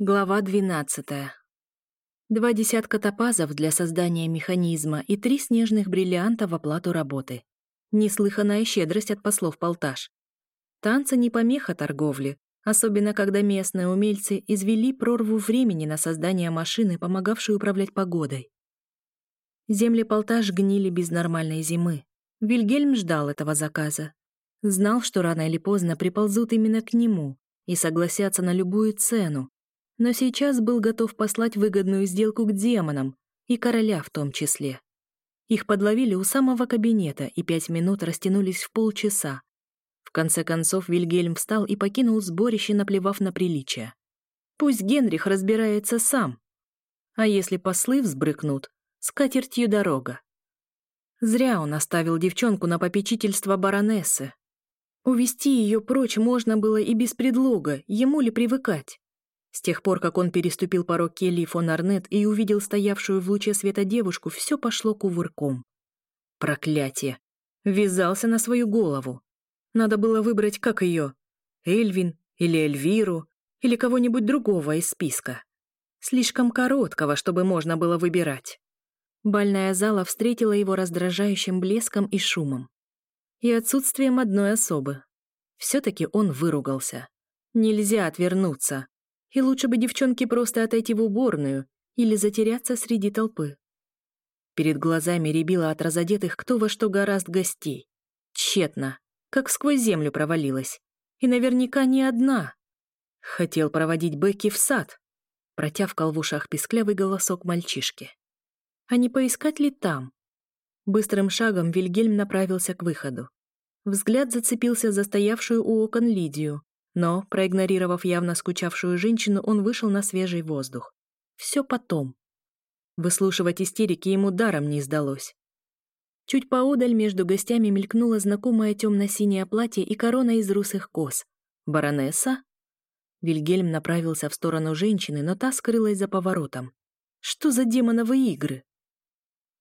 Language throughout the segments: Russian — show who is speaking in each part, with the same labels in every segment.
Speaker 1: Глава 12. Два десятка топазов для создания механизма и три снежных бриллианта в оплату работы. Неслыханная щедрость от послов Полташ. Танцы не помеха торговли, особенно когда местные умельцы извели прорву времени на создание машины, помогавшей управлять погодой. Земли Полташ гнили без нормальной зимы. Вильгельм ждал этого заказа. Знал, что рано или поздно приползут именно к нему и согласятся на любую цену, но сейчас был готов послать выгодную сделку к демонам, и короля в том числе. Их подловили у самого кабинета, и пять минут растянулись в полчаса. В конце концов Вильгельм встал и покинул сборище, наплевав на приличие. Пусть Генрих разбирается сам. А если послы взбрыкнут, с катертью дорога. Зря он оставил девчонку на попечительство баронессы. Увести ее прочь можно было и без предлога, ему ли привыкать. С тех пор, как он переступил порог Келли фон Арнет и увидел стоявшую в луче света девушку, все пошло кувырком. Проклятие! Вязался на свою голову. Надо было выбрать, как ее. Эльвин или Эльвиру или кого-нибудь другого из списка. Слишком короткого, чтобы можно было выбирать. Бальная зала встретила его раздражающим блеском и шумом. И отсутствием одной особы. Все-таки он выругался. Нельзя отвернуться. И лучше бы девчонке просто отойти в уборную или затеряться среди толпы. Перед глазами ребила от разодетых кто во что гораст гостей. Тщетно, как сквозь землю провалилась. И наверняка не одна. Хотел проводить Бекки в сад. Протявкал в ушах писклявый голосок мальчишки. А не поискать ли там? Быстрым шагом Вильгельм направился к выходу. Взгляд зацепился за стоявшую у окон Лидию, но, проигнорировав явно скучавшую женщину, он вышел на свежий воздух. Все потом. Выслушивать истерики ему даром не сдалось. Чуть поодаль между гостями мелькнуло знакомое темно-синее платье и корона из русых кос. «Баронесса?» Вильгельм направился в сторону женщины, но та скрылась за поворотом. «Что за демоновые игры?»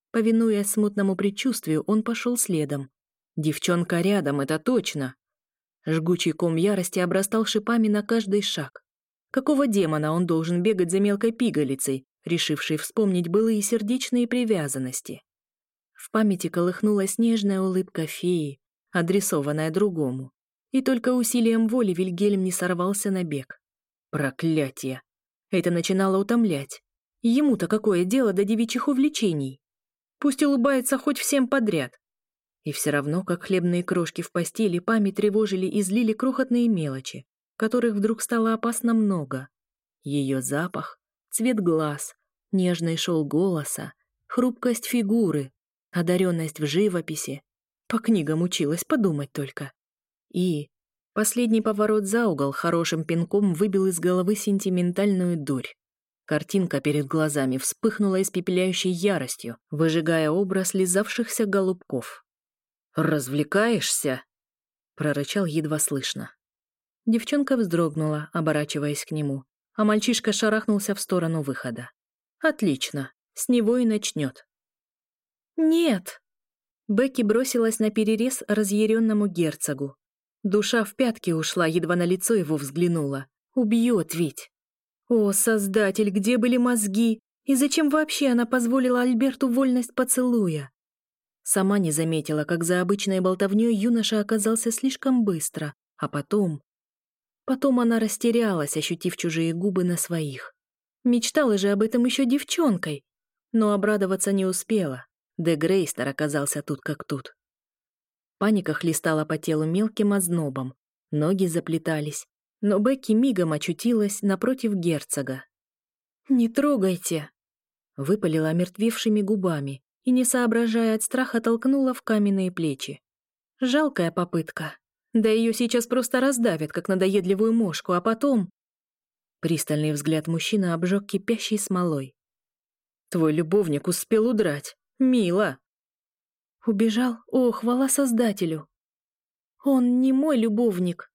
Speaker 1: Повинуясь смутному предчувствию, он пошел следом. «Девчонка рядом, это точно!» Жгучий ком ярости обрастал шипами на каждый шаг. Какого демона он должен бегать за мелкой пигалицей, решившей вспомнить былые сердечные привязанности? В памяти колыхнулась нежная улыбка феи, адресованная другому. И только усилием воли Вильгельм не сорвался на бег. Проклятие! Это начинало утомлять. Ему-то какое дело до девичьих увлечений? Пусть улыбается хоть всем подряд. И все равно, как хлебные крошки в постели, память тревожили и злили крохотные мелочи, которых вдруг стало опасно много. Ее запах, цвет глаз, нежный шел голоса, хрупкость фигуры, одаренность в живописи. По книгам училась подумать только. И последний поворот за угол хорошим пинком выбил из головы сентиментальную дурь. Картинка перед глазами вспыхнула испепеляющей яростью, выжигая образ лизавшихся голубков. «Развлекаешься?» — прорычал едва слышно. Девчонка вздрогнула, оборачиваясь к нему, а мальчишка шарахнулся в сторону выхода. «Отлично, с него и начнет». «Нет!» Бекки бросилась на перерез разъяренному герцогу. Душа в пятки ушла, едва на лицо его взглянула. «Убьет ведь!» «О, Создатель, где были мозги? И зачем вообще она позволила Альберту вольность поцелуя?» Сама не заметила, как за обычной болтовнёй юноша оказался слишком быстро, а потом... Потом она растерялась, ощутив чужие губы на своих. Мечтала же об этом еще девчонкой, но обрадоваться не успела. Де Грейстер оказался тут как тут. Паника хлестала по телу мелким ознобом, ноги заплетались, но Бекки мигом очутилась напротив герцога. «Не трогайте!» — выпалила мертвевшими губами, и не соображая от страха толкнула в каменные плечи. Жалкая попытка. Да ее сейчас просто раздавят, как надоедливую мошку, а потом... Пристальный взгляд мужчины обжег кипящей смолой. «Твой любовник успел удрать. Мило!» «Убежал? О, хвала Создателю!» «Он не мой любовник!»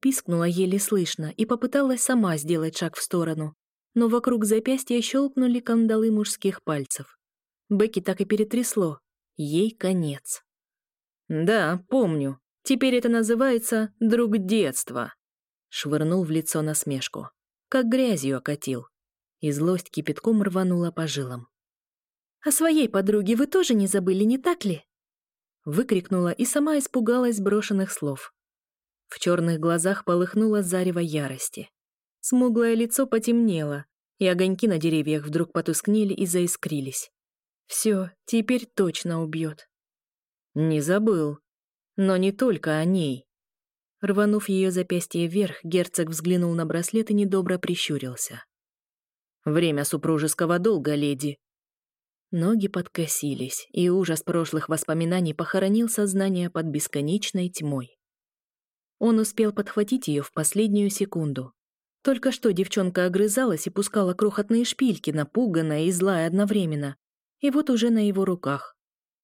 Speaker 1: Пискнула еле слышно и попыталась сама сделать шаг в сторону, но вокруг запястья щелкнули кандалы мужских пальцев. Бекки так и перетрясло. Ей конец. «Да, помню. Теперь это называется «друг детства». Швырнул в лицо насмешку. Как грязью окатил. И злость кипятком рванула по жилам. «О своей подруге вы тоже не забыли, не так ли?» Выкрикнула и сама испугалась брошенных слов. В черных глазах полыхнуло зарево ярости. Смуглое лицо потемнело, и огоньки на деревьях вдруг потускнели и заискрились. Все, теперь точно убьет. Не забыл. Но не только о ней. Рванув ее запястье вверх, герцог взглянул на браслет и недобро прищурился. «Время супружеского долга, леди!» Ноги подкосились, и ужас прошлых воспоминаний похоронил сознание под бесконечной тьмой. Он успел подхватить ее в последнюю секунду. Только что девчонка огрызалась и пускала крохотные шпильки, напуганная и злая одновременно, и вот уже на его руках.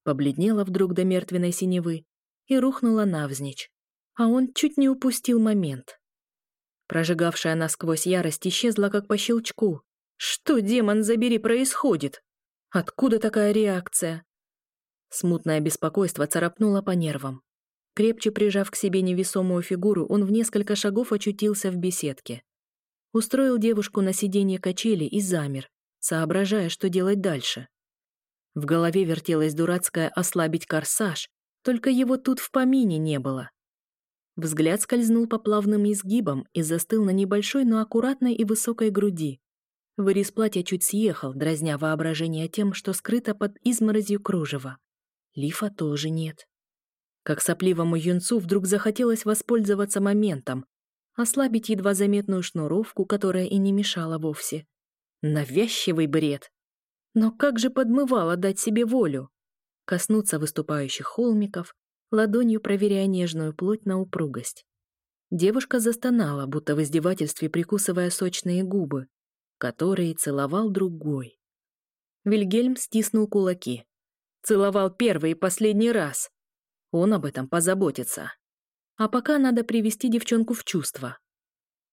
Speaker 1: Побледнела вдруг до мертвенной синевы и рухнула навзничь. А он чуть не упустил момент. Прожигавшая насквозь ярость исчезла как по щелчку. Что, демон, забери, происходит? Откуда такая реакция? Смутное беспокойство царапнуло по нервам. Крепче прижав к себе невесомую фигуру, он в несколько шагов очутился в беседке. Устроил девушку на сиденье качели и замер, соображая, что делать дальше. В голове вертелось дурацкое «ослабить корсаж», только его тут в помине не было. Взгляд скользнул по плавным изгибам и застыл на небольшой, но аккуратной и высокой груди. Вырез платья чуть съехал, дразня воображение тем, что скрыто под изморозью кружева. Лифа тоже нет. Как сопливому юнцу вдруг захотелось воспользоваться моментом, ослабить едва заметную шнуровку, которая и не мешала вовсе. Навязчивый бред! Но как же подмывало дать себе волю? Коснуться выступающих холмиков, ладонью проверяя нежную плоть на упругость. Девушка застонала, будто в издевательстве прикусывая сочные губы, которые целовал другой. Вильгельм стиснул кулаки. Целовал первый и последний раз. Он об этом позаботится. А пока надо привести девчонку в чувство.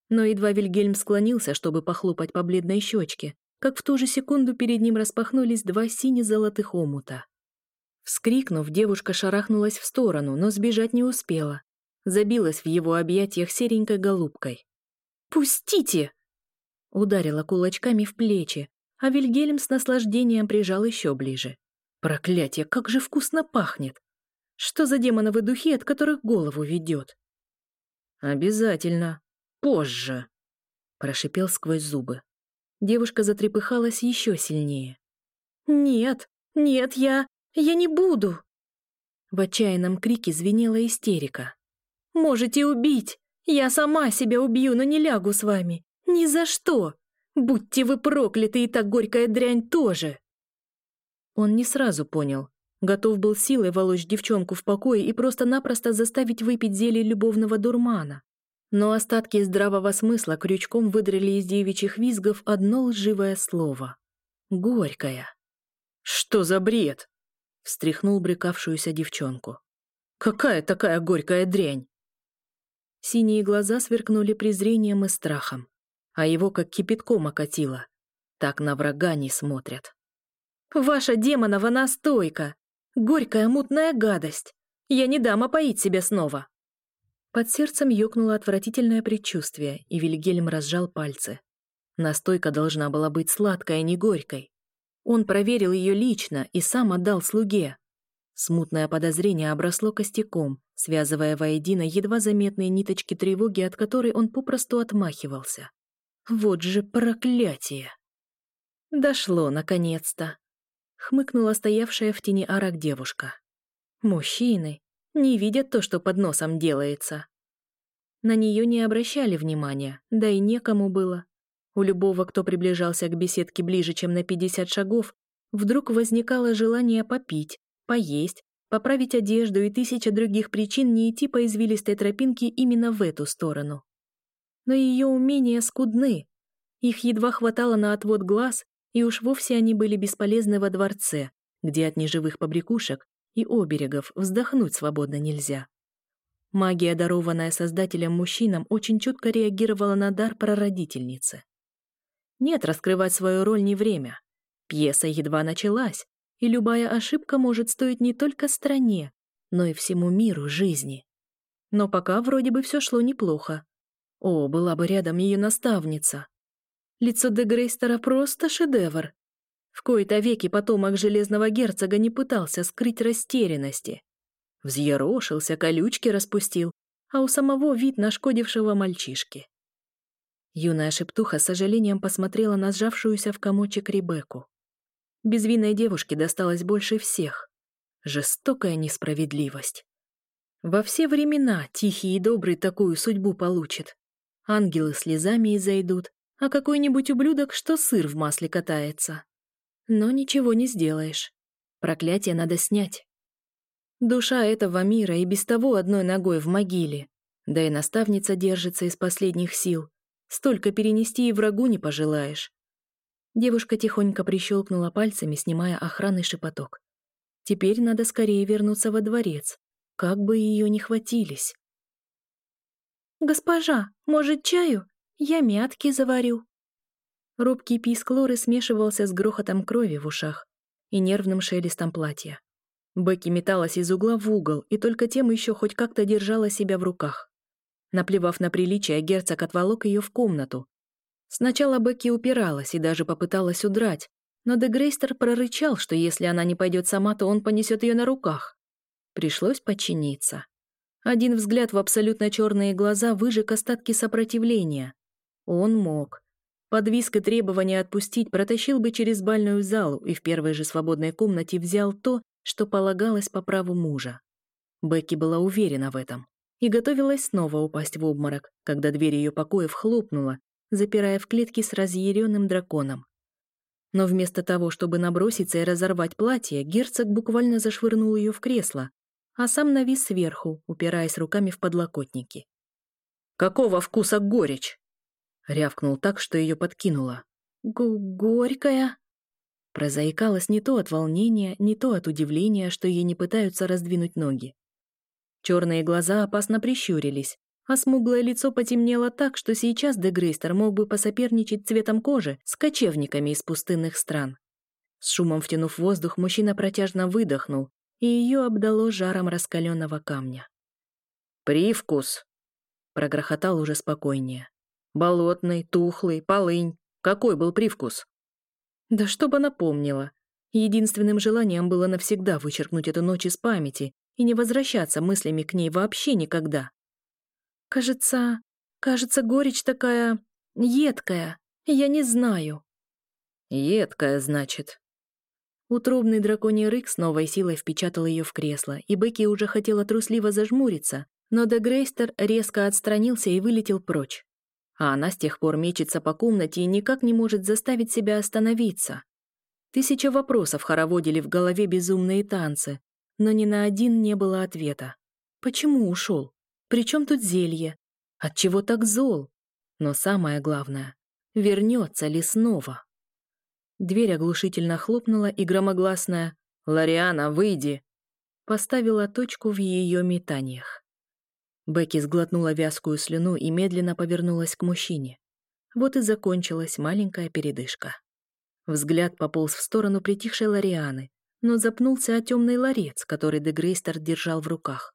Speaker 1: Но едва Вильгельм склонился, чтобы похлопать по бледной щечке, как в ту же секунду перед ним распахнулись два сине-золотых омута. Вскрикнув, девушка шарахнулась в сторону, но сбежать не успела. Забилась в его объятиях серенькой голубкой. «Пустите!» Ударила кулачками в плечи, а Вильгельм с наслаждением прижал еще ближе. «Проклятие, как же вкусно пахнет! Что за демоновы духи, от которых голову ведет?» «Обязательно. Позже!» Прошипел сквозь зубы. Девушка затрепыхалась еще сильнее. «Нет, нет, я... я не буду!» В отчаянном крике звенела истерика. «Можете убить! Я сама себя убью, но не лягу с вами! Ни за что! Будьте вы прокляты, и так горькая дрянь тоже!» Он не сразу понял. Готов был силой волочь девчонку в покое и просто-напросто заставить выпить зелье любовного дурмана. Но остатки здравого смысла крючком выдрали из девичьих визгов одно лживое слово. «Горькое». «Что за бред?» — встряхнул брекавшуюся девчонку. «Какая такая горькая дрянь?» Синие глаза сверкнули презрением и страхом, а его как кипятком окатило. Так на врага не смотрят. «Ваша демонова настойка! Горькая мутная гадость! Я не дам опоить себя снова!» Под сердцем ёкнуло отвратительное предчувствие, и Вильгельм разжал пальцы. Настойка должна была быть сладкой, а не горькой. Он проверил ее лично и сам отдал слуге. Смутное подозрение обросло костяком, связывая воедино едва заметные ниточки тревоги, от которой он попросту отмахивался. Вот же проклятие! Дошло, наконец-то! Хмыкнула стоявшая в тени арок девушка. Мужчины, не видят то, что под носом делается. На нее не обращали внимания, да и некому было. У любого, кто приближался к беседке ближе, чем на 50 шагов, вдруг возникало желание попить, поесть, поправить одежду и тысяча других причин не идти по извилистой тропинке именно в эту сторону. Но ее умения скудны. Их едва хватало на отвод глаз, и уж вовсе они были бесполезны во дворце, где от неживых побрякушек и оберегов вздохнуть свободно нельзя. Магия, дарованная создателем мужчинам, очень чутко реагировала на дар прародительницы. Нет, раскрывать свою роль не время. Пьеса едва началась, и любая ошибка может стоить не только стране, но и всему миру жизни. Но пока вроде бы все шло неплохо. О, была бы рядом ее наставница. Лицо Дегрейстера просто шедевр. В кои-то веки потомок железного герцога не пытался скрыть растерянности. Взъерошился, колючки распустил, а у самого вид нашкодившего мальчишки. Юная шептуха с сожалением посмотрела на сжавшуюся в комочек Ребекку. Безвинной девушке досталось больше всех. Жестокая несправедливость. Во все времена тихий и добрый такую судьбу получит. Ангелы слезами изойдут, а какой-нибудь ублюдок, что сыр в масле катается. Но ничего не сделаешь. Проклятие надо снять. Душа этого мира и без того одной ногой в могиле. Да и наставница держится из последних сил. Столько перенести и врагу не пожелаешь. Девушка тихонько прищелкнула пальцами, снимая охранный шепоток. Теперь надо скорее вернуться во дворец, как бы ее не хватились. «Госпожа, может, чаю? Я мятки заварю», Робкий писк Лоры смешивался с грохотом крови в ушах и нервным шелестом платья. Бекки металась из угла в угол, и только тем еще хоть как-то держала себя в руках. Наплевав на приличие, герцог отволок ее в комнату. Сначала Бекки упиралась и даже попыталась удрать, но Дегрейстер прорычал, что если она не пойдет сама, то он понесет ее на руках. Пришлось подчиниться. Один взгляд в абсолютно черные глаза выжег остатки сопротивления. Он мог. Подвиска требования отпустить протащил бы через бальную залу и в первой же свободной комнате взял то, что полагалось по праву мужа. Бекки была уверена в этом и готовилась снова упасть в обморок, когда дверь ее покоев хлопнула, запирая в клетке с разъяренным драконом. Но вместо того, чтобы наброситься и разорвать платье, герцог буквально зашвырнул ее в кресло, а сам навис сверху, упираясь руками в подлокотники. «Какого вкуса горечь?» Рявкнул так, что ее подкинуло. «Горькая!» Прозаикалась не то от волнения, не то от удивления, что ей не пытаются раздвинуть ноги. Черные глаза опасно прищурились, а смуглое лицо потемнело так, что сейчас Дегрейстер мог бы посоперничать цветом кожи с кочевниками из пустынных стран. С шумом втянув воздух, мужчина протяжно выдохнул, и ее обдало жаром раскаленного камня. «Привкус!» — прогрохотал уже спокойнее. Болотный, тухлый, полынь. Какой был привкус? Да чтобы напомнила. Единственным желанием было навсегда вычеркнуть эту ночь из памяти и не возвращаться мыслями к ней вообще никогда. Кажется, кажется, горечь такая едкая. Я не знаю. Едкая, значит. Утробный драконий рык с новой силой впечатал ее в кресло, и Бекки уже хотела трусливо зажмуриться, но Дегрейстер резко отстранился и вылетел прочь а она с тех пор мечется по комнате и никак не может заставить себя остановиться. Тысяча вопросов хороводили в голове безумные танцы, но ни на один не было ответа. Почему ушел? При чем тут зелье? Отчего так зол? Но самое главное, вернется ли снова? Дверь оглушительно хлопнула, и громогласная «Лариана, выйди!» поставила точку в ее метаниях. Бекки сглотнула вязкую слюну и медленно повернулась к мужчине. Вот и закончилась маленькая передышка. Взгляд пополз в сторону притихшей Ларианы, но запнулся о темный ларец, который Дегрейстер держал в руках.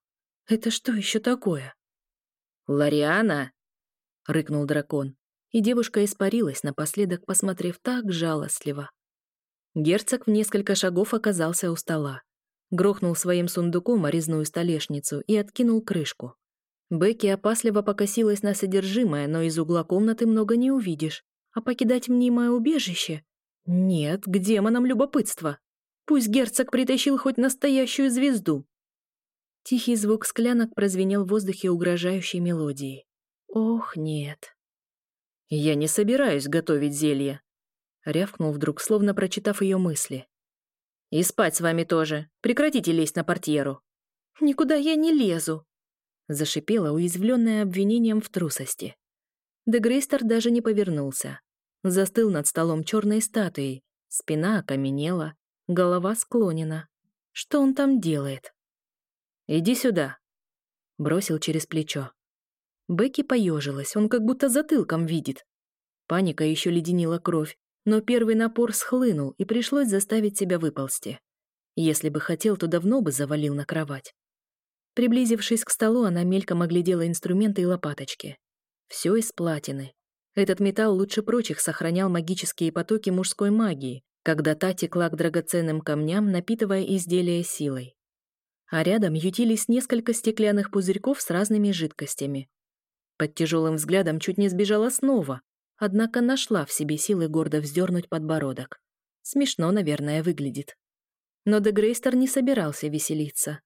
Speaker 1: «Это что еще такое?» Лариана! — рыкнул дракон, и девушка испарилась, напоследок посмотрев так жалостливо. Герцог в несколько шагов оказался у стола. Грохнул своим сундуком о столешницу и откинул крышку. Бекки опасливо покосилась на содержимое, но из угла комнаты много не увидишь. А покидать мнимое убежище? Нет, к демонам любопытство. Пусть герцог притащил хоть настоящую звезду. Тихий звук склянок прозвенел в воздухе угрожающей мелодией. Ох, нет. «Я не собираюсь готовить зелье», — рявкнул вдруг, словно прочитав ее мысли. «И спать с вами тоже. Прекратите лезть на портьеру». «Никуда я не лезу», Зашипела, уязвленная обвинением в трусости. Дегрейстер даже не повернулся. Застыл над столом черной статуей. Спина окаменела, голова склонена. Что он там делает? «Иди сюда», — бросил через плечо. Бекки поежилась, он как будто затылком видит. Паника еще леденила кровь, но первый напор схлынул, и пришлось заставить себя выползти. Если бы хотел, то давно бы завалил на кровать. Приблизившись к столу, она мельком оглядела инструменты и лопаточки. Все из платины. Этот металл лучше прочих сохранял магические потоки мужской магии, когда та текла к драгоценным камням, напитывая изделия силой. А рядом ютились несколько стеклянных пузырьков с разными жидкостями. Под тяжелым взглядом чуть не сбежала снова, однако нашла в себе силы гордо вздернуть подбородок. Смешно, наверное, выглядит. Но Дегрейстер не собирался веселиться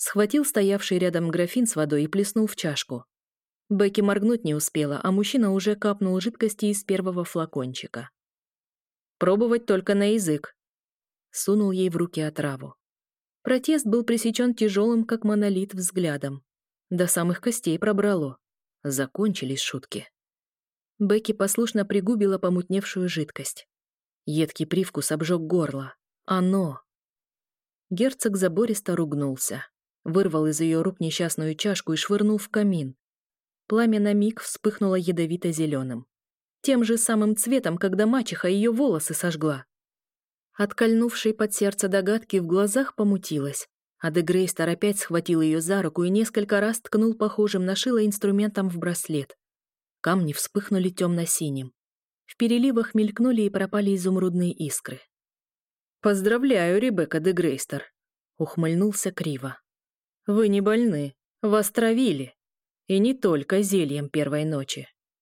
Speaker 1: схватил стоявший рядом графин с водой и плеснул в чашку. Бекки моргнуть не успела, а мужчина уже капнул жидкости из первого флакончика. «Пробовать только на язык», — сунул ей в руки отраву. Протест был пресечен тяжелым, как монолит, взглядом. До самых костей пробрало. Закончились шутки. Бекки послушно пригубила помутневшую жидкость. Едкий привкус обжег горло. Оно! Герцог забористо ругнулся вырвал из ее рук несчастную чашку и швырнул в камин. Пламя на миг вспыхнуло ядовито-зеленым. Тем же самым цветом, когда мачеха ее волосы сожгла. Откольнувшей под сердце догадки в глазах помутилась, а Дегрейстер опять схватил ее за руку и несколько раз ткнул похожим на шило инструментом в браслет. Камни вспыхнули темно-синим. В переливах мелькнули и пропали изумрудные искры. «Поздравляю, Ребекка де Грейстер!» — ухмыльнулся криво. Вы не больны, вас травили. И не только зельем первой ночи.